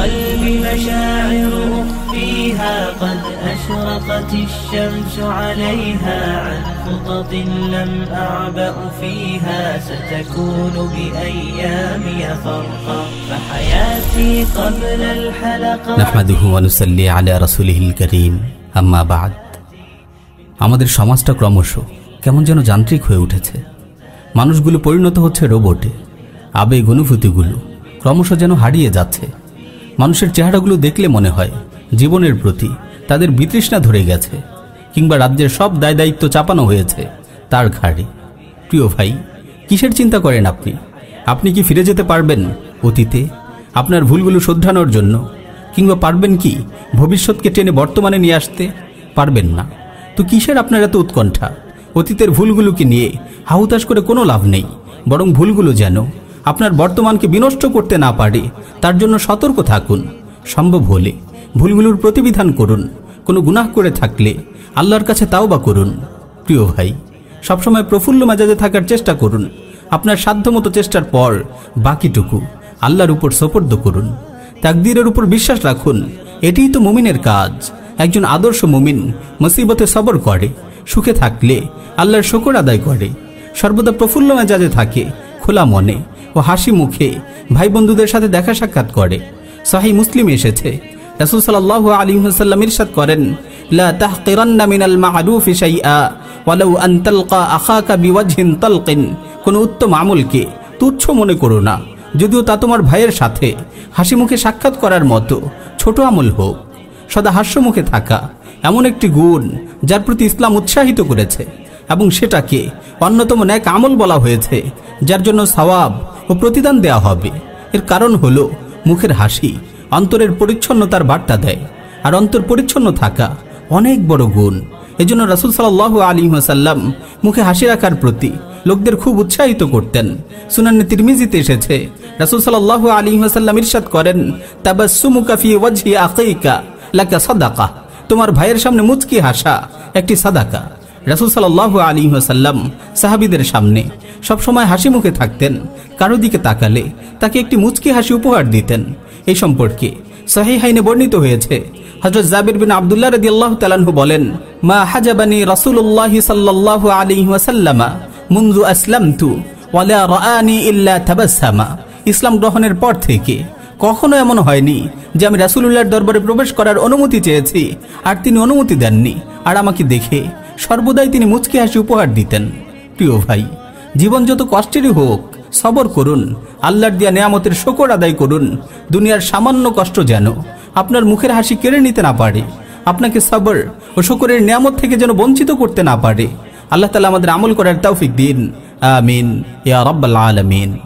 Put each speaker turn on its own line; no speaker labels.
قلبي مشاعر أخفيها قد أشرقت الشمس عليها عن خطط لم أعبأ فيها ستكون بأيامي فرقا فحياتي قبل الحلقة
নাহমাদুহু ওয়ানুসাল্লি আলা রাসূলিহিল করিম আম্মা বাদ আমাদের সমাজটা ক্রমশ কেমন যেন যান্ত্রিক হয়ে উঠেছে মানুষগুলো পরিণত হচ্ছে রোবটে আবেগ অনুভূতিগুলো ক্রমশ যেন হারিয়ে যাচ্ছে মানুষের চেহারাগুলো দেখলে মনে হয় জীবনের প্রতি তাদের বিতৃষ্ণা ধরে গেছে, কিংবা রাজ্যের সব দায় দায়িত্ব চাপানো হয়েছে তার ঘাড়ে। প্রিয় ভাই, কিসের চিন্তা করেন আপনি? আপনি কি ফিরে যেতে পারবেন অতীতে? আপনার ভুলগুলো শোধরানোর জন্য? কিংবা পারবেন কি ভবিষ্যৎকে টেনে বর্তমানে নিয়ে আসতে? পারবেন না। তো কিসের আপনার এত উৎকণ্ঠা? অতীতের ভুলগুলোকে নিয়ে হাহুতাশ করে কোনো লাভ নেই, বরং ভুলগুলো যেন আপনার বর্তমানকে বিনষ্ট করতে না পারে, তার জন্য সতর্ক থাকুন। সম্ভব হলে ভুলগুলোর প্রতিবিধান করুন। কোনো গুনাহ করে থাকলে আল্লাহর কাছে তাও বা করুন। প্রিয় ভাই, সবসময় প্রফুল্ল মেজাজে থাকার চেষ্টা করুন। আপনার সাধ্যমতো চেষ্টার পর বাকিটুকু আল্লাহর উপর সোপর্দ করুন। তাকদীরের উপর বিশ্বাস রাখুন, এটিই তো মুমিনের কাজ। একজন আদর্শ মুমিন মুসিবতে সবর করে, সুখে থাকলে আল্লাহর শকর আদায় করে। সর্বদা প্রফুল্ল মেজাজে থাকে, খোলা মনে ও হাসি মুখে ভাই বন্ধুদের সাথে দেখা সাক্ষাৎ করে। সাহি মুসলিম এসেছে। করেন, লা কোন উত্তম আমলকে তুচ্ছ মনে করো না। যদিও তা তোমার ভাইয়ের সাথে হাসি মুখে সাক্ষাৎ করার মতো ছোট আমল হোক। সদা হাস্যমুখে থাকা এমন একটি গুণ যার প্রতি ইসলাম উৎসাহিত করেছে এবং সেটাকে অন্যতম ন্যাক আমল বলা হয়েছে, যার জন্য সওয়াব ও প্রতিদান দেওয়া হবে। এর কারণ হলো, মুখের হাসি অন্তরের পরিচ্ছন্নতার বার্তা দেয়, আর অন্তর পরিচ্ছন্ন থাকা অনেক বড় গুণ। এজন্য রাসুল সাল্লাহ আলী সাল্লাম মুখে হাসি রাখার প্রতি লোকদের খুব উৎসাহিত করতেন। সুনান্নে তিরমিজিতে এসেছে, রাসুল সাল্লাহ আলী সাল্লাম ইরশাদ করেন তাবাসুমুকাফি লাকা সাদাকা। তোমার ভাইয়ের সামনে মুচকি হাসা একটি সাদাকা। রাসুল সাল্লাহ আলী সাল্লাম সাহাবিদের সামনে সবসময় হাসি মুখে থাকতেন, কারও দিকে তাকালে তাকে একটি মুচকি হাসি উপহার দিতেন। এই সম্পর্কে হাইনে বর্ণিত হয়েছে হজরত জাবির বিন আবদুল্লাহ রদি আল্লাহ তালাহু বলেন, মা হাজাবানি রাসুল্লাহ সাল্লাহ আলী ওয়াসাল্লামা মুনজু আসলাম তু ওয়ালা ইসলাম গ্রহণের পর থেকে কখনো এমন হয়নি যে আমি রাসুলুল্লাহর দরবারে প্রবেশ করার অনুমতি চেয়েছি, আর তিনি অনুমতি দেননি। আর আমাকে দেখে সর্বদাই তিনি মুচকি হাসি উপহার দিতেন। প্রিয় ভাই, জীবন যত কষ্টেরই হোক, সবর করুন। আল্লাহর দিয়া নেয়ামতের শকর আদায় করুন। দুনিয়ার সামান্য কষ্ট যেন আপনার মুখের হাসি কেড়ে নিতে না পারে। আপনাকে সবর ও শকরের নিয়ামত থেকে যেন বঞ্চিত করতে না পারে। আল্লাহ তালা আমাদের আমল করার তৌফিক দিন। আমিন। ইয়া রব্বাল আলমিন।